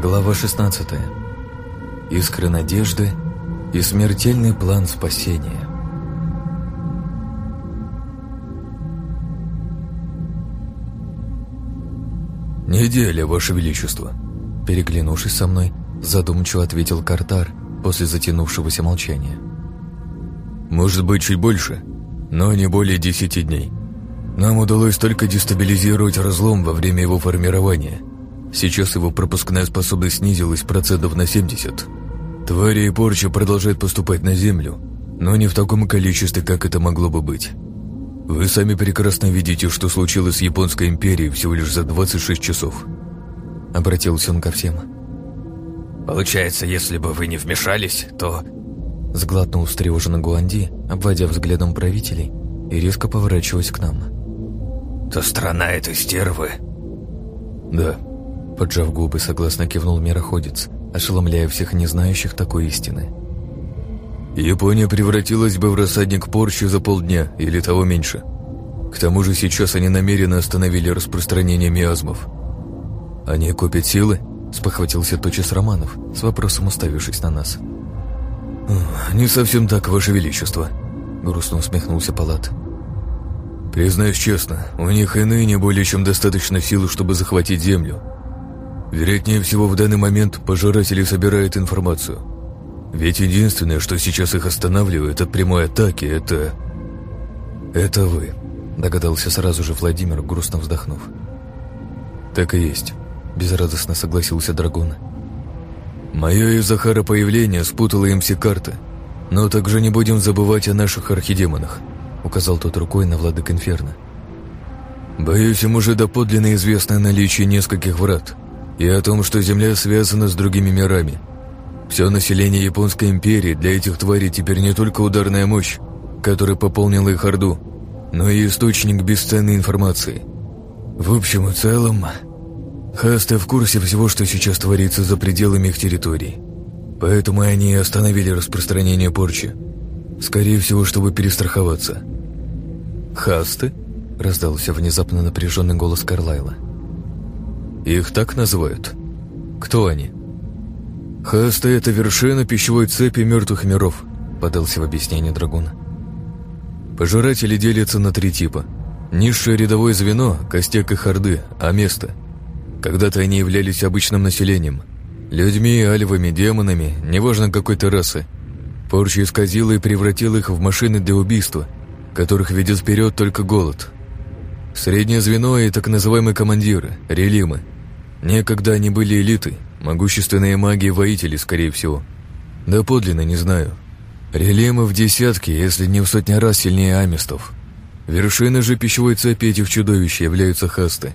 Глава 16. Искры надежды и смертельный план спасения. «Неделя, Ваше Величество!» Переглянувшись со мной, задумчиво ответил Картар после затянувшегося молчания. «Может быть, чуть больше, но не более десяти дней. Нам удалось только дестабилизировать разлом во время его формирования. Сейчас его пропускная способность снизилась процентов на 70. Твари и порча продолжают поступать на Землю, но не в таком количестве, как это могло бы быть. Вы сами прекрасно видите, что случилось с Японской империей всего лишь за 26 часов. Обратился он ко всем. Получается, если бы вы не вмешались, то... Сглотнул встревоженно Гуанди, обводя взглядом правителей и резко поворачиваясь к нам. То страна этой стервы... Да. Поджав губы, согласно кивнул мироходец, ошеломляя всех незнающих такой истины. Япония превратилась бы в рассадник порчи за полдня или того меньше. К тому же сейчас они намеренно остановили распространение миазмов. Они копят силы? Спохватился тотчас Романов, с вопросом уставившись на нас. «Не совсем так, Ваше Величество», — грустно усмехнулся Палат. «Признаюсь честно, у них и ныне более чем достаточно силы, чтобы захватить Землю. Вероятнее всего, в данный момент пожиратели собирают информацию. Ведь единственное, что сейчас их останавливает от прямой атаки, это... Это вы, догадался сразу же Владимир, грустно вздохнув. Так и есть, безрадостно согласился Драгон. Мое и Захара появление спутало им все карты. Но также не будем забывать о наших архидемонах, указал тот рукой на владык Инферно. Боюсь, им уже доподлинно известно о наличии нескольких врат и о том, что Земля связана с другими мирами – все население Японской империи для этих тварей теперь не только ударная мощь, которая пополнила их орду, но и источник бесценной информации. В общем и целом, Хасты в курсе всего, что сейчас творится за пределами их территорий. Поэтому они остановили распространение порчи. Скорее всего, чтобы перестраховаться. «Хасты?» — раздался внезапно напряженный голос Карлайла. «Их так называют? Кто они?» «Хаста — это вершина пищевой цепи мертвых миров», — подался в объяснение Драгуна. Пожиратели делятся на три типа. Низшее рядовое звено — костяк их орды, а место. Когда-то они являлись обычным населением. Людьми, альвами, демонами, неважно какой то расы. Порча исказила и превратила их в машины для убийства, которых ведет вперед только голод. Среднее звено и так называемые командиры, релимы. Некогда они были элитой, Могущественные маги-воители, скорее всего. Да подлинно не знаю. Релемы в десятки, если не в сотни раз сильнее амистов. Вершины же пищевой цепи этих чудовищ являются хасты.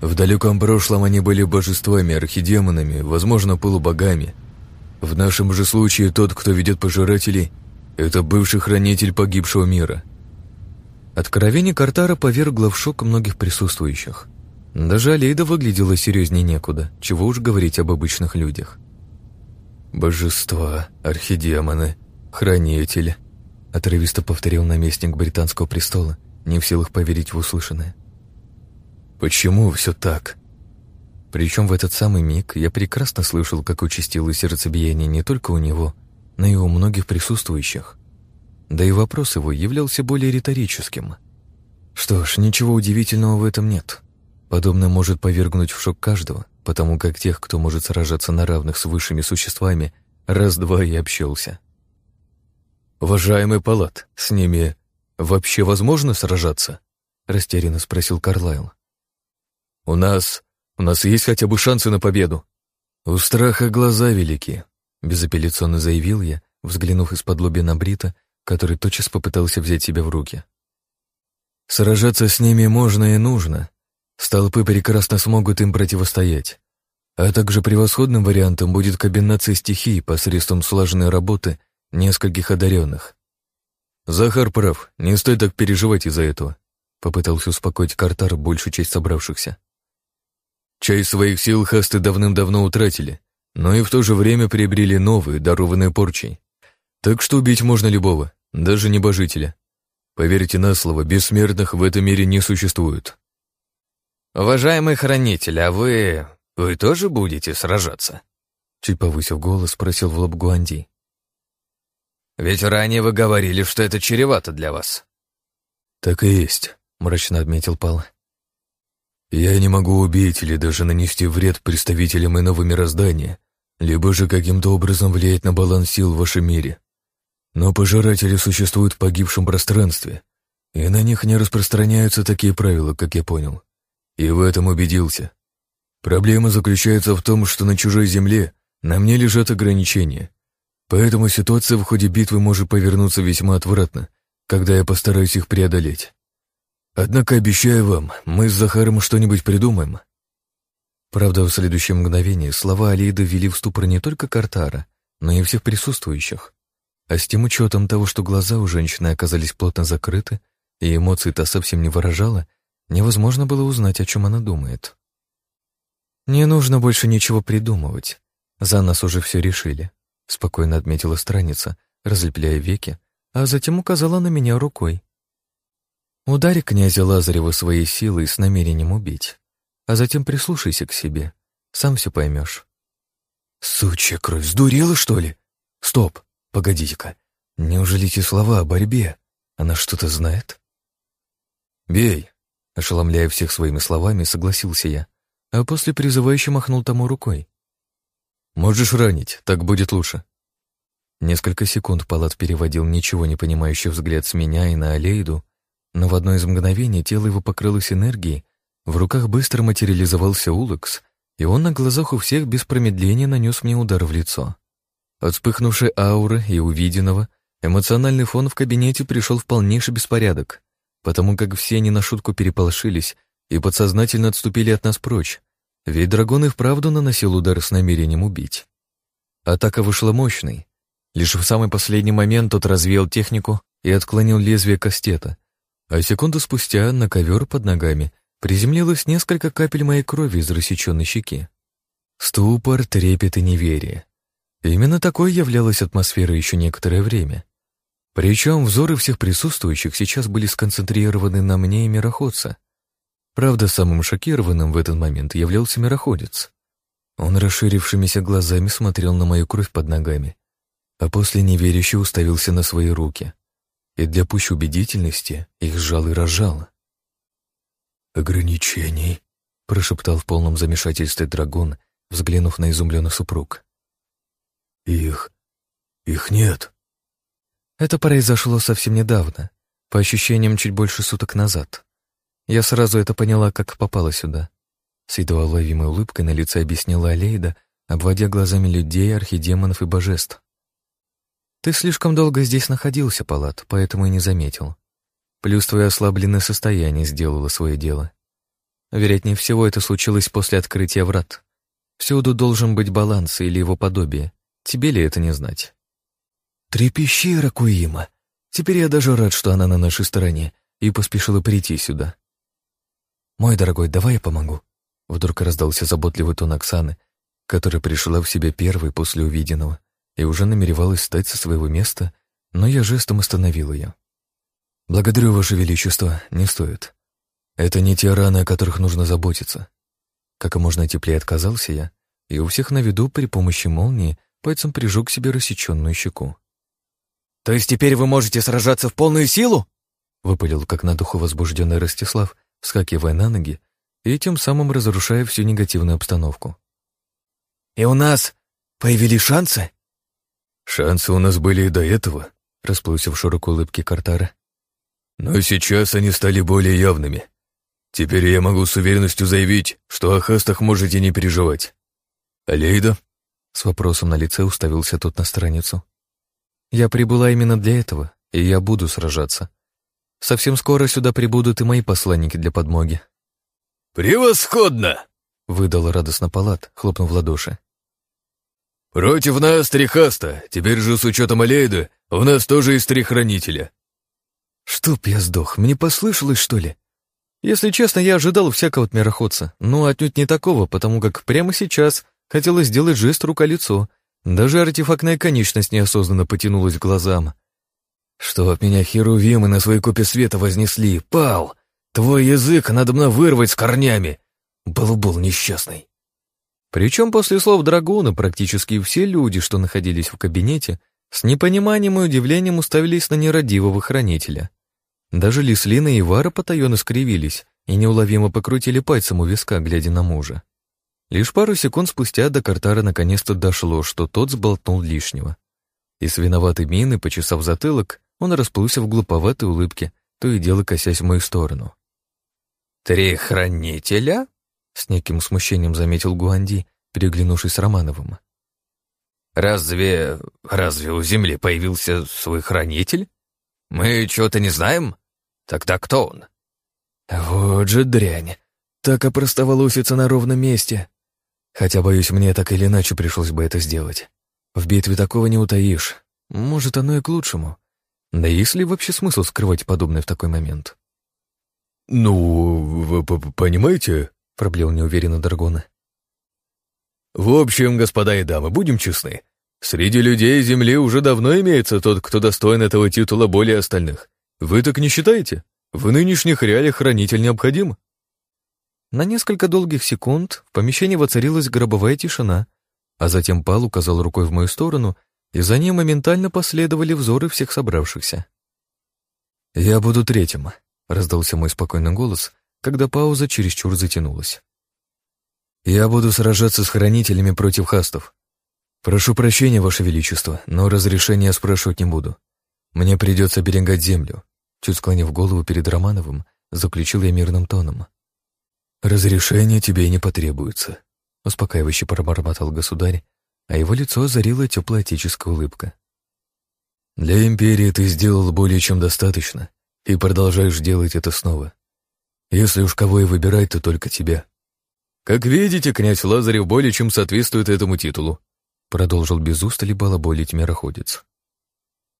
В далеком прошлом они были божествами, архидемонами, возможно, полубогами. В нашем же случае тот, кто ведет пожирателей, это бывший хранитель погибшего мира. Откровение Картара повергло в шок многих присутствующих. Даже Алейда выглядела серьезнее некуда, чего уж говорить об обычных людях. «Божества, архидемоны, хранители», — отрывисто повторил наместник британского престола, не в силах поверить в услышанное. «Почему все так?» Причем в этот самый миг я прекрасно слышал, как участилось сердцебиение не только у него, но и у многих присутствующих. Да и вопрос его являлся более риторическим. Что ж, ничего удивительного в этом нет. Подобное может повергнуть в шок каждого, потому как тех, кто может сражаться на равных с высшими существами, раз-два и общался. «Уважаемый Палат, с ними вообще возможно сражаться?» — растерянно спросил Карлайл. «У нас... у нас есть хотя бы шансы на победу?» «У страха глаза велики», — безапелляционно заявил я, взглянув из-под лоби на Брита, который тотчас попытался взять себя в руки. «Сражаться с ними можно и нужно, Столпы прекрасно смогут им противостоять. А также превосходным вариантом будет комбинация стихий посредством слаженной работы нескольких одаренных. Захар прав, не стоит так переживать из-за этого, попытался успокоить Картар большую часть собравшихся. Часть своих сил хасты давным-давно утратили, но и в то же время приобрели новые, дарованные порчей. Так что убить можно любого, даже небожителя. Поверьте на слово, бессмертных в этом мире не существует. «Уважаемый хранитель, а вы вы тоже будете сражаться?» Чуть повысив голос, спросил в лоб Гуанди. «Ведь ранее вы говорили, что это чревато для вас». «Так и есть», — мрачно отметил Пал. «Я не могу убить или даже нанести вред представителям иного мироздания, либо же каким-то образом влиять на баланс сил в вашем мире. Но пожиратели существуют в погибшем пространстве, и на них не распространяются такие правила, как я понял. И в этом убедился. Проблема заключается в том, что на чужой земле на мне лежат ограничения. Поэтому ситуация в ходе битвы может повернуться весьма отвратно, когда я постараюсь их преодолеть. Однако обещаю вам, мы с Захаром что-нибудь придумаем. Правда, в следующее мгновение слова Алиды ввели в ступор не только Картара, но и всех присутствующих. А с тем учетом того, что глаза у женщины оказались плотно закрыты, и эмоции-то совсем не выражала, невозможно было узнать, о чем она думает. «Не нужно больше ничего придумывать. За нас уже все решили», — спокойно отметила страница, разлепляя веки, а затем указала на меня рукой. «Ударь князя Лазарева своей силой с намерением убить, а затем прислушайся к себе, сам все поймешь». «Сучья кровь, сдурела, что ли? Стоп, погодите-ка, неужели эти слова о борьбе? Она что-то знает?» «Бей!» — ошеломляя всех своими словами, согласился я а после призывающе махнул тому рукой. «Можешь ранить, так будет лучше». Несколько секунд Палат переводил ничего не понимающий взгляд с меня и на Алейду, но в одно из мгновений тело его покрылось энергией, в руках быстро материализовался Улакс, и он на глазах у всех без промедления нанес мне удар в лицо. От вспыхнувшей ауры и увиденного эмоциональный фон в кабинете пришел в полнейший беспорядок, потому как все не на шутку переполошились и подсознательно отступили от нас прочь, ведь дракон и вправду наносил удар с намерением убить. Атака вышла мощной. Лишь в самый последний момент тот развеял технику и отклонил лезвие кастета, а секунду спустя на ковер под ногами приземлилось несколько капель моей крови из рассеченной щеки. Ступор, трепет и неверие. Именно такой являлась атмосфера еще некоторое время. Причем взоры всех присутствующих сейчас были сконцентрированы на мне и мироходца. Правда, самым шокированным в этот момент являлся мироходец. Он расширившимися глазами смотрел на мою кровь под ногами, а после неверяще уставился на свои руки. И для пущей убедительности их сжал и разжал. «Ограничений», — прошептал в полном замешательстве драгун, взглянув на изумленный супруг. «Их... их нет». Это произошло совсем недавно, по ощущениям чуть больше суток назад. Я сразу это поняла, как попала сюда. С едва уловимой улыбкой на лице объяснила Алейда, обводя глазами людей, архидемонов и божеств. «Ты слишком долго здесь находился, Палат, поэтому и не заметил. Плюс твое ослабленное состояние сделало свое дело. Вероятнее всего, это случилось после открытия врат. Всюду должен быть баланс или его подобие. Тебе ли это не знать?» «Трепещи, Ракуима! Теперь я даже рад, что она на нашей стороне, и поспешила прийти сюда. «Мой дорогой, давай я помогу». Вдруг раздался заботливый тон Оксаны, которая пришла в себя первой после увиденного и уже намеревалась встать со своего места, но я жестом остановил ее. «Благодарю, Ваше Величество, не стоит. Это не те раны, о которых нужно заботиться». Как можно теплее отказался я, и у всех на виду при помощи молнии пальцем прижег себе рассеченную щеку. «То есть теперь вы можете сражаться в полную силу?» выпалил, как на духу возбужденный Ростислав, вскакивая на ноги и тем самым разрушая всю негативную обстановку. «И у нас появились шансы?» «Шансы у нас были и до этого», — расплылся в широкой улыбке Картара. «Но сейчас они стали более явными. Теперь я могу с уверенностью заявить, что о хастах можете не переживать. Алейда?» С вопросом на лице уставился тот на страницу. «Я прибыла именно для этого, и я буду сражаться. Совсем скоро сюда прибудут и мои посланники для подмоги». «Превосходно!» — выдал радостно Палат, хлопнув в ладоши. «Против нас три хаста, теперь же с учетом Алейда у нас тоже есть три хранителя». «Чтоб я сдох, мне послышалось, что ли?» Если честно, я ожидал всякого от мироходца, но отнюдь не такого, потому как прямо сейчас хотелось сделать жест рука-лицо. Даже артефактная конечность неосознанно потянулась к глазам. Что от меня херувимы на своей копе света вознесли? Пал! Твой язык надо мной вырвать с корнями! Балубол несчастный. Причем после слов Драгуна практически все люди, что находились в кабинете, с непониманием и удивлением уставились на нерадивого хранителя. Даже Лислина и Вара потаенно скривились и неуловимо покрутили пальцем у виска, глядя на мужа. Лишь пару секунд спустя до Картара наконец-то дошло, что тот сболтнул лишнего. И с виноватой мины, почесав затылок, он расплылся в глуповатой улыбке, то и дело косясь в мою сторону. «Три хранителя?» — с неким смущением заметил Гуанди, переглянувшись с Романовым. «Разве... разве у Земли появился свой хранитель? Мы чего-то не знаем? Тогда кто он?» «Вот же дрянь! Так опростоволоситься на ровном месте!» Хотя, боюсь, мне так или иначе пришлось бы это сделать. В битве такого не утаишь. Может, оно и к лучшему. Да есть ли вообще смысл скрывать подобное в такой момент? «Ну, вы понимаете?» — проблел неуверенно Даргона. «В общем, господа и дамы, будем честны. Среди людей Земли уже давно имеется тот, кто достоин этого титула более остальных. Вы так не считаете? В нынешних реалиях хранитель необходим?» На несколько долгих секунд в помещении воцарилась гробовая тишина, а затем Пал указал рукой в мою сторону, и за ним моментально последовали взоры всех собравшихся. «Я буду третьим», — раздался мой спокойный голос, когда пауза чересчур затянулась. «Я буду сражаться с хранителями против хастов. Прошу прощения, Ваше Величество, но разрешения спрашивать не буду. Мне придется берегать землю», — чуть склонив голову перед Романовым, заключил я мирным тоном. «Разрешения тебе не потребуется», — успокаивающе пробормотал государь, а его лицо озарила теплая отеческая улыбка. «Для империи ты сделал более чем достаточно и продолжаешь делать это снова. Если уж кого и выбирать, то только тебя». «Как видите, князь Лазарев более чем соответствует этому титулу», продолжил без устали балаболить мироходец.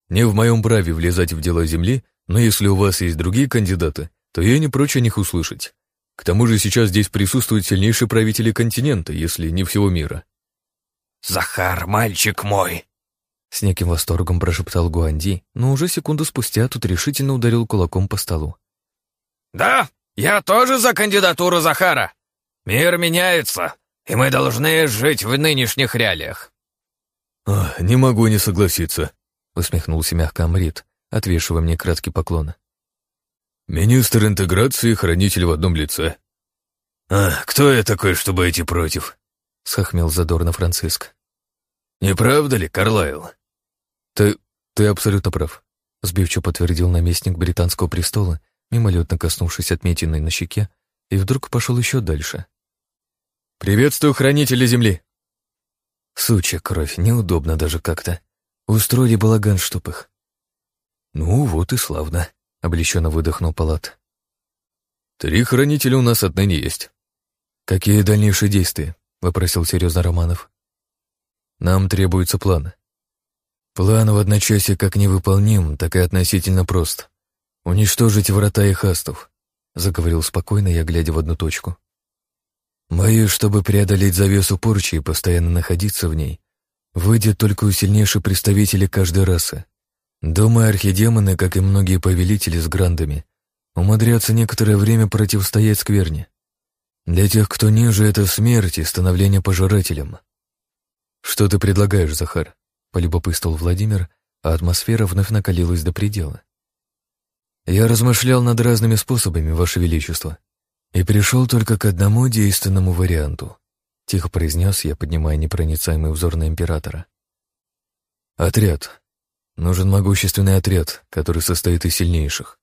«Не в моем праве влезать в дела Земли, но если у вас есть другие кандидаты, то я не прочь о них услышать. К тому же сейчас здесь присутствуют сильнейшие правители континента, если не всего мира. «Захар, мальчик мой!» С неким восторгом прошептал Гуанди, но уже секунду спустя тут решительно ударил кулаком по столу. «Да, я тоже за кандидатуру Захара. Мир меняется, и мы должны жить в нынешних реалиях». «Не могу не согласиться», — усмехнулся мягко Амрит, отвешивая мне краткий поклон. «Министр интеграции и хранитель в одном лице». «А кто я такой, чтобы идти против?» — схохмел задорно Франциск. «Не правда ли, Карлайл?» «Ты... ты абсолютно прав», — сбивчиво подтвердил наместник британского престола, мимолетно коснувшись отметиной на щеке, и вдруг пошел еще дальше. «Приветствую хранителя земли!» Сучья кровь, неудобно даже как-то. Устроили балаган, чтоб их. «Ну вот и славно», — облегченно выдохнул Палат. «Три хранителя у нас отныне есть». «Какие дальнейшие действия?» — вопросил серьезно Романов. «Нам требуется план». «План в одночасье как невыполним, так и относительно прост. Уничтожить врата и хастов», — заговорил спокойно я, глядя в одну точку. «Боюсь, чтобы преодолеть завесу порчи и постоянно находиться в ней, выйдет только у сильнейших представителей каждой расы. Думаю, архидемоны, как и многие повелители с грандами, умудрятся некоторое время противостоять скверне. Для тех, кто ниже, это смерть и становление пожирателем. Что ты предлагаешь, Захар? Полюбопытствовал Владимир, а атмосфера вновь накалилась до предела. Я размышлял над разными способами, Ваше Величество, и пришел только к одному действенному варианту. Тихо произнес я, поднимая непроницаемый взор на императора. Отряд. Нужен могущественный отряд, который состоит из сильнейших.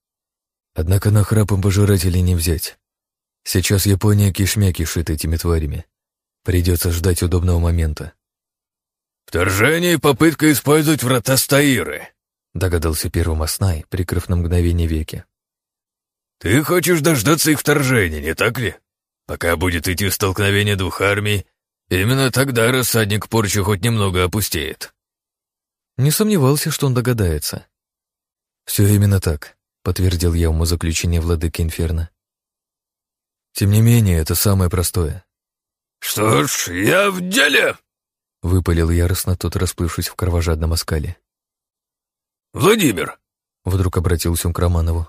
Однако на храпом пожирателей не взять. Сейчас Япония кишмя кишит этими тварями. Придется ждать удобного момента. «Вторжение и попытка использовать врата Стаиры», — догадался первым Аснай, прикрыв на мгновение веки. «Ты хочешь дождаться их вторжения, не так ли? Пока будет идти столкновение двух армий, именно тогда рассадник порчи хоть немного опустеет». Не сомневался, что он догадается. «Все именно так», — подтвердил я умозаключение владыки Инферно. «Тем не менее, это самое простое». «Что ж, я в деле!» — выпалил яростно тот, расплывшись в кровожадном оскале. «Владимир!» — вдруг обратился он к Романову.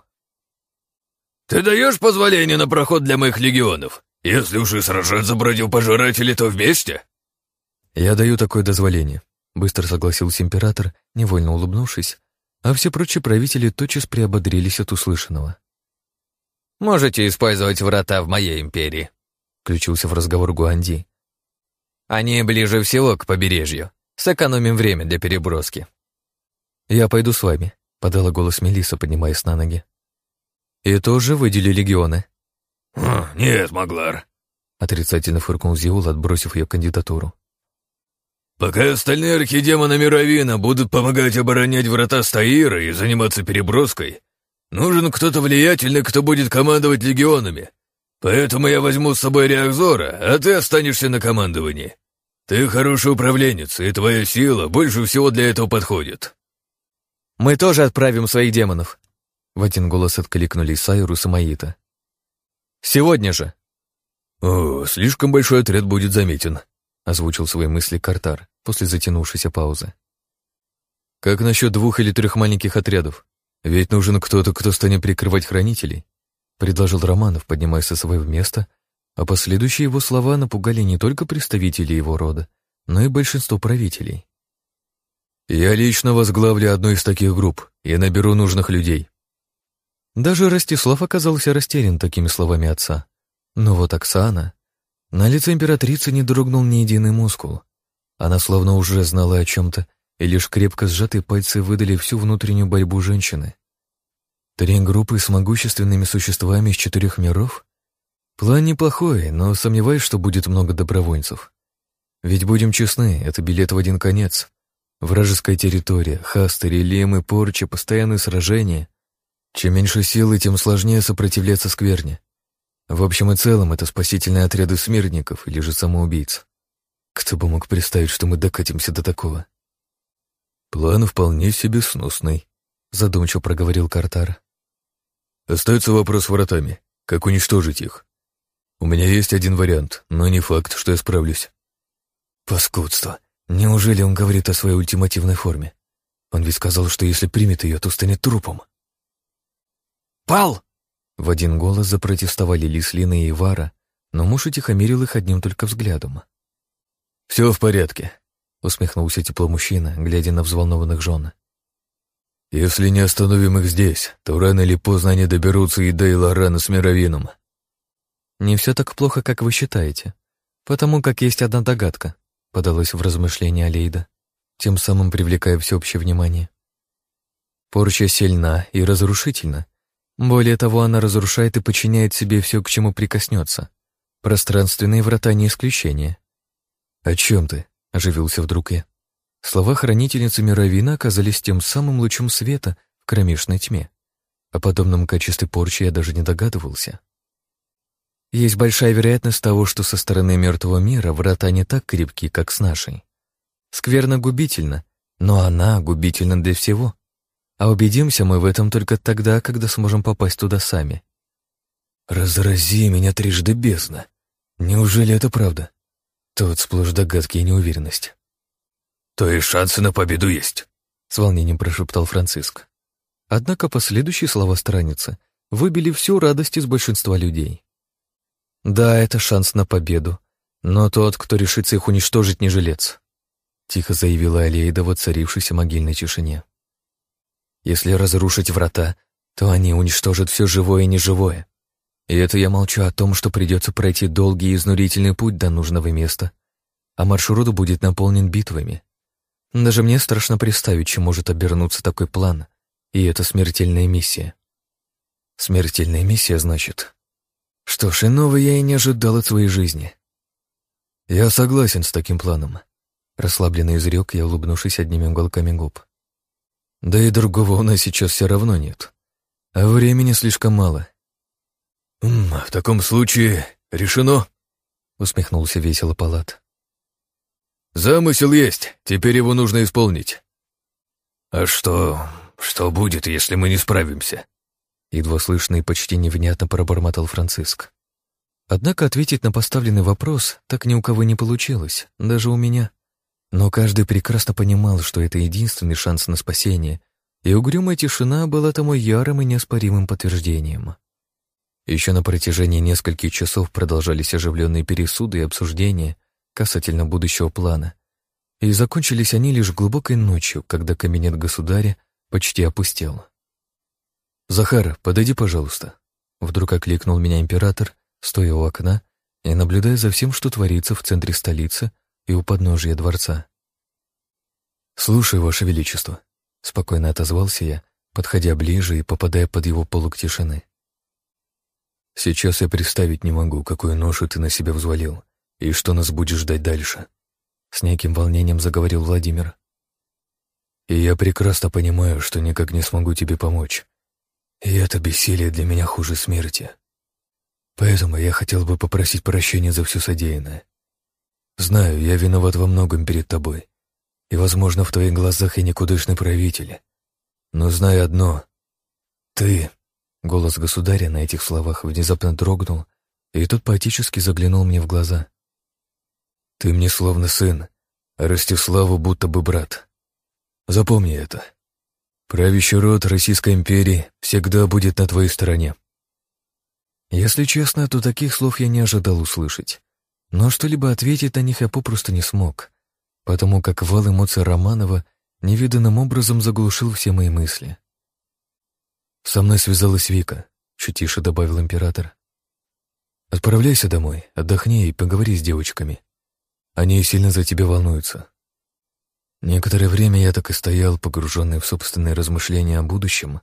«Ты даешь позволение на проход для моих легионов? Если уж и сражаться против пожирателей, то вместе?» «Я даю такое дозволение», — быстро согласился император, невольно улыбнувшись, а все прочие правители тотчас приободрились от услышанного. «Можете использовать врата в моей империи», — включился в разговор Гуанди. «Они ближе всего к побережью. Сэкономим время для переброски». «Я пойду с вами», — подала голос Мелиса, поднимаясь на ноги. «И тоже выдели легионы», «Хм, «Нет, Маглар», — отрицательно фыркнул Зиул, отбросив ее кандидатуру. «Пока остальные архидемоны Мировина будут помогать оборонять врата Стаира и заниматься переброской, нужен кто-то влиятельный, кто будет командовать легионами. Поэтому я возьму с собой Реакзора, а ты останешься на командовании. Ты хороший управленец, и твоя сила больше всего для этого подходит». «Мы тоже отправим своих демонов», — в один голос откликнулись Сайрус и Маита. Сегодня же!» «О, слишком большой отряд будет заметен», — озвучил свои мысли Картар после затянувшейся паузы. «Как насчет двух или трех маленьких отрядов? Ведь нужен кто-то, кто станет прикрывать хранителей», — предложил Романов, поднимаясь со своего места, а последующие его слова напугали не только представителей его рода, но и большинство правителей. «Я лично возглавлю одну из таких групп и наберу нужных людей. Даже Ростислав оказался растерян такими словами отца. Но вот Оксана... На лице императрицы не дрогнул ни единый мускул. Она словно уже знала о чем-то, и лишь крепко сжатые пальцы выдали всю внутреннюю борьбу женщины. Три группы с могущественными существами из четырех миров? План неплохой, но сомневаюсь, что будет много добровольцев. Ведь будем честны, это билет в один конец. Вражеская территория, хастери, лемы, порчи, постоянные сражения. Чем меньше силы, тем сложнее сопротивляться скверне. В общем и целом, это спасительные отряды смертников или же самоубийц. Кто бы мог представить, что мы докатимся до такого? План вполне себе сносный, задумчиво проговорил Картар. Остается вопрос с вратами. Как уничтожить их? У меня есть один вариант, но не факт, что я справлюсь. Паскудство. Неужели он говорит о своей ультимативной форме? Он ведь сказал, что если примет ее, то станет трупом. «Пал!» В один голос запротестовали Лислина и Ивара, но муж утихомирил их одним только взглядом. «Все в порядке», — усмехнулся тепло мужчина, глядя на взволнованных жен. «Если не остановим их здесь, то рано или поздно они доберутся и до Илорана с Мировином». «Не все так плохо, как вы считаете, потому как есть одна догадка», — подалась в размышление Алейда, тем самым привлекая всеобщее внимание. «Порча сильна и разрушительна, более того, она разрушает и подчиняет себе все, к чему прикоснется. Пространственные врата не исключение. «О чем ты?» — оживился вдруг я. Слова хранительницы Мировина оказались тем самым лучом света в кромешной тьме. О подобном качестве порчи я даже не догадывался. Есть большая вероятность того, что со стороны мертвого мира врата не так крепки, как с нашей. Скверно губительно, но она губительна для всего. А убедимся мы в этом только тогда, когда сможем попасть туда сами. «Разрази меня трижды бездна! Неужели это правда?» Тут сплошь догадки и неуверенность. «То и шансы на победу есть», — с волнением прошептал Франциск. Однако последующие слова страницы выбили всю радость из большинства людей. «Да, это шанс на победу, но тот, кто решится их уничтожить, не жилец», — тихо заявила Алейда в оцарившейся могильной тишине. Если разрушить врата, то они уничтожат все живое и неживое. И это я молчу о том, что придется пройти долгий и изнурительный путь до нужного места, а маршрут будет наполнен битвами. Даже мне страшно представить, чем может обернуться такой план, и это смертельная миссия. Смертельная миссия, значит. Что ж, иного я и не ожидал от своей жизни. Я согласен с таким планом. Расслабленно изрек я, улыбнувшись одними уголками губ. Да и другого у нас сейчас все равно нет. А времени слишком мало. «В таком случае решено», — усмехнулся весело Палат. «Замысел есть, теперь его нужно исполнить». «А что... что будет, если мы не справимся?» Едва слышно и почти невнятно пробормотал Франциск. Однако ответить на поставленный вопрос так ни у кого не получилось, даже у меня. Но каждый прекрасно понимал, что это единственный шанс на спасение, и угрюмая тишина была тому ярым и неоспоримым подтверждением. Еще на протяжении нескольких часов продолжались оживленные пересуды и обсуждения касательно будущего плана. И закончились они лишь глубокой ночью, когда кабинет государя почти опустел. «Захар, подойди, пожалуйста», — вдруг окликнул меня император, стоя у окна и наблюдая за всем, что творится в центре столицы и у подножия дворца. «Слушай, Ваше Величество», — спокойно отозвался я, подходя ближе и попадая под его полок тишины. «Сейчас я представить не могу, какую ношу ты на себя взвалил и что нас будет ждать дальше», — с неким волнением заговорил Владимир. «И я прекрасно понимаю, что никак не смогу тебе помочь. И это бессилие для меня хуже смерти. Поэтому я хотел бы попросить прощения за все содеянное. Знаю, я виноват во многом перед тобой, и, возможно, в твоих глазах я никудышный правитель. Но знаю одно. Ты... Голос государя на этих словах внезапно дрогнул, и тот поэтически заглянул мне в глаза. Ты мне словно сын, а Ростиславу будто бы брат. Запомни это. Правящий род Российской империи всегда будет на твоей стороне. Если честно, то таких слов я не ожидал услышать. Но что-либо ответить на них я попросту не смог потому как вал эмоций Романова невиданным образом заглушил все мои мысли. «Со мной связалась Вика», — чуть тише добавил император. «Отправляйся домой, отдохни и поговори с девочками. Они сильно за тебя волнуются». Некоторое время я так и стоял, погруженный в собственные размышления о будущем,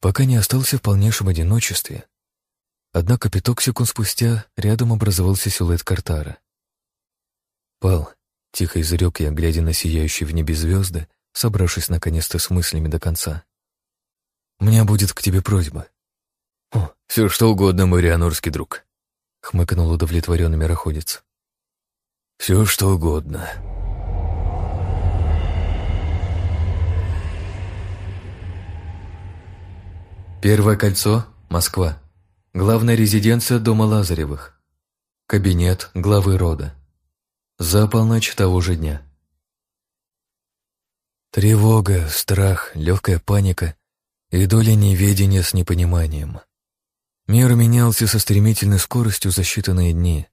пока не остался в полнейшем одиночестве. Однако пяток секунд спустя рядом образовался силуэт Картара. «Пал, Тихо изрек я, глядя на сияющие в небе звезды, собравшись наконец-то с мыслями до конца. «У меня будет к тебе просьба». «О, все что угодно, мой рианорский друг», — хмыкнул удовлетворенный мироходец. «Все что угодно». Первое кольцо — Москва. Главная резиденция дома Лазаревых. Кабинет главы рода. За полночь того же дня. Тревога, страх, легкая паника и доля неведения с непониманием. Мир менялся со стремительной скоростью за считанные дни.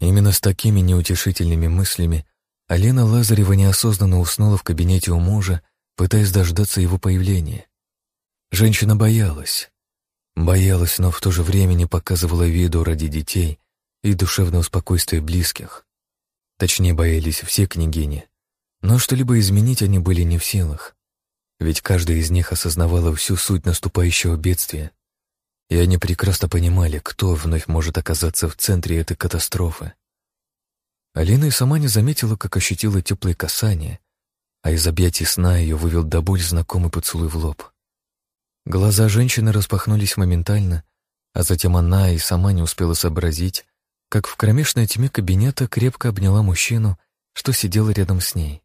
Именно с такими неутешительными мыслями Алена Лазарева неосознанно уснула в кабинете у мужа, пытаясь дождаться его появления. Женщина боялась. Боялась, но в то же время не показывала виду ради детей и душевного спокойствия близких. Точнее, боялись все княгини. Но что-либо изменить они были не в силах. Ведь каждая из них осознавала всю суть наступающего бедствия. И они прекрасно понимали, кто вновь может оказаться в центре этой катастрофы. Алина и сама не заметила, как ощутила теплые касания, а из объятий сна ее вывел до боли знакомый поцелуй в лоб. Глаза женщины распахнулись моментально, а затем она и сама не успела сообразить, как в кромешной тьме кабинета крепко обняла мужчину, что сидел рядом с ней.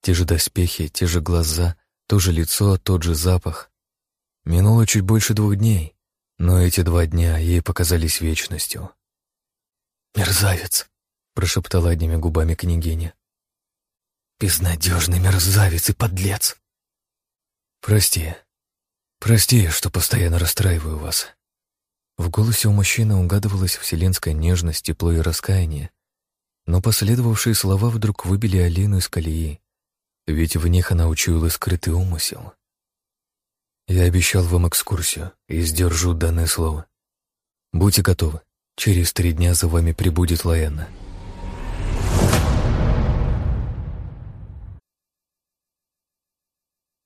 Те же доспехи, те же глаза, то же лицо, тот же запах. Минуло чуть больше двух дней, но эти два дня ей показались вечностью. «Мерзавец!» — прошептала одними губами княгиня. «Безнадежный мерзавец и подлец!» «Прости. Прости, что постоянно расстраиваю вас», в голосе у мужчины угадывалась вселенская нежность, тепло и раскаяние. Но последовавшие слова вдруг выбили Алину из колеи, ведь в них она учуяла скрытый умысел. «Я обещал вам экскурсию и сдержу данное слово. Будьте готовы, через три дня за вами прибудет Лаяна».